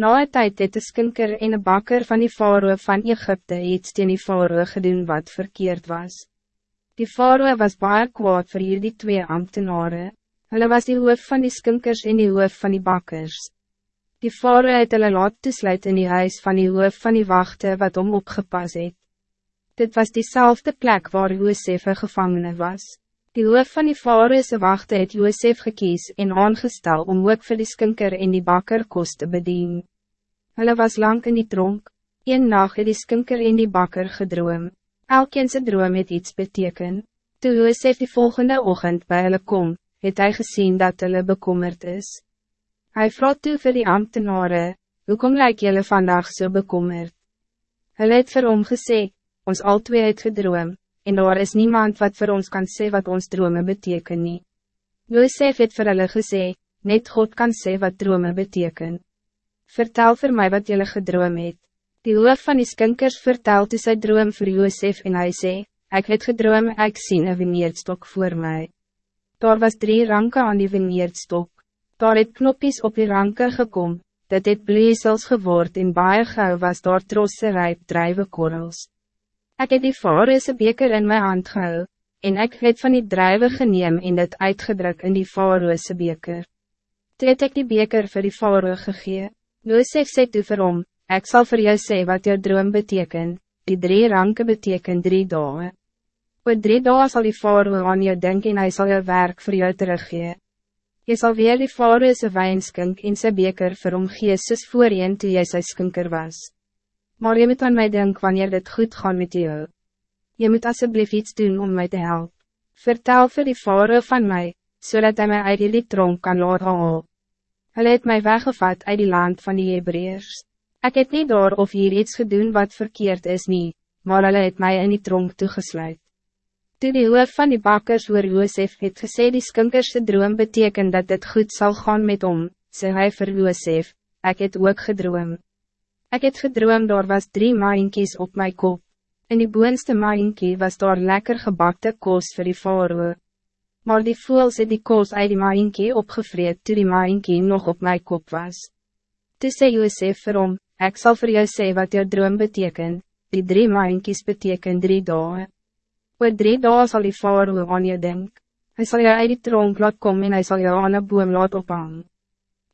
Na een tijd het de skinker en een bakker van die faroe van Egypte iets teen die faroe gedoen wat verkeerd was. Die faroe was baie kwaad vir hier die twee ambtenaren. Hulle was die hoof van die skinkers en die hoof van die bakkers. Die faroe het hulle laat toesluit in die huis van die hoof van die wachten wat om opgepas het. Dit was diezelfde plek waar Josef een gevangene was. Die hoof van die faroese wachte het Josef gekies en aangestel om ook vir die skinker en die bakker kost te bedien. Hulle was lang in die tronk, een nacht het die skinker en die bakker gedroom. Elkeen sy droom het iets beteken. Toe Josef die volgende ochtend bij hulle kom, het hij gezien dat hulle bekommerd is. Hij vroeg toe vir die ambtenaren, hoekom lyk julle vandaag zo so bekommerd? Hulle het vir hom gesê, ons al twee het gedroom, en daar is niemand wat voor ons kan sê wat ons drome beteken nie. Josef het vir hulle gesê, net God kan sê wat drome beteken. Vertel voor mij wat jullie gedroom het. Die hoof van die skinkers vertel toe sy droom voor Josef en hij sê, ik het gedroom, ik sien een vineerdstok voor mij. Daar was drie ranken aan die vineerdstok. Daar het knopjes op die ranken gekom, dat het bleesels geword en baie gauw was daar trosse rijp druivenkorrels. Ik heb die faroese beker in mijn hand gehou, en ik het van die druiven geneem en dit uitgedruk in die faroese beker. Toe het ek die beker vir die faroe gegee, Josef sê toe vir hom, ek sal vir jou sê wat jou droom beteken, die drie ranken beteken drie dagen. Oor drie dagen zal die faroe aan jou denken en hy sal jou werk voor jou teruggee. Je zal weer die faroese wijnskink in sy beker vir hom gee soos voorheen toe jy sy skinker was maar je moet aan mij denken wanneer dit goed gaat met jou. Je moet alsjeblieft iets doen om mij te helpen. Vertel voor die vader van mij, zodat hij mij uit die tronk kan laten halen. Hij het mij weggevat uit die land van die Hebreërs. Ik heb niet door of hier iets gedaan wat verkeerd is niet, maar hij het mij in die tronk toegesluit. Toen die hoof van die bakkers oor Joosef het gesê die skinkerse droom betekent dat het goed zal gaan met om, sê hy vir Joosef, ek het ook gedroom. Ik het gedroom daar was drie maaienkies op mijn kop. In die boonste maaienkie was daar lekker gebakte koos voor die faroe. Maar die voels het die koos uit die maaienkie opgevreed toe die maaienkie nog op mijn kop was. Toe sê Joosef vir hom, ek sal vir jou sê wat jou droom beteken, die drie maaienkies beteken drie dagen. Oor drie dagen zal die faroe aan je denk. Hij zal jou uit die tronk laat kom en hij zal jou aan een boom laat ophang.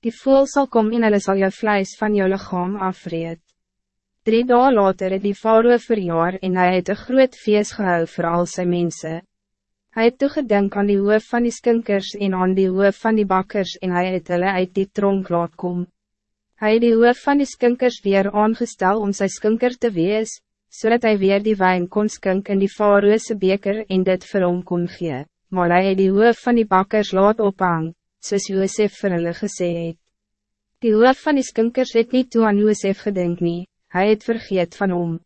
Die voel zal komen en hulle sal jou vlijs van jou lichaam afreed. Drie dagen later het die faroe verjaar en hij het een groot feest gehou voor al zijn mensen. Hij het toegedink aan die hoof van die skinkers en aan die hoof van die bakkers en hij het hulle uit die tronk laat kom. Hij het die hoof van die skinkers weer aangestel om zijn skinker te wees, zodat hij weer die wijn kon skink in die faroese beker en dit vir hom kon gee, maar hij het die hoof van die bakkers laat ophang soos Joosef vir hulle gesê het. Die hoof van die skinkers het niet toe aan Joosef gedink nie, hy het vergeet van hom.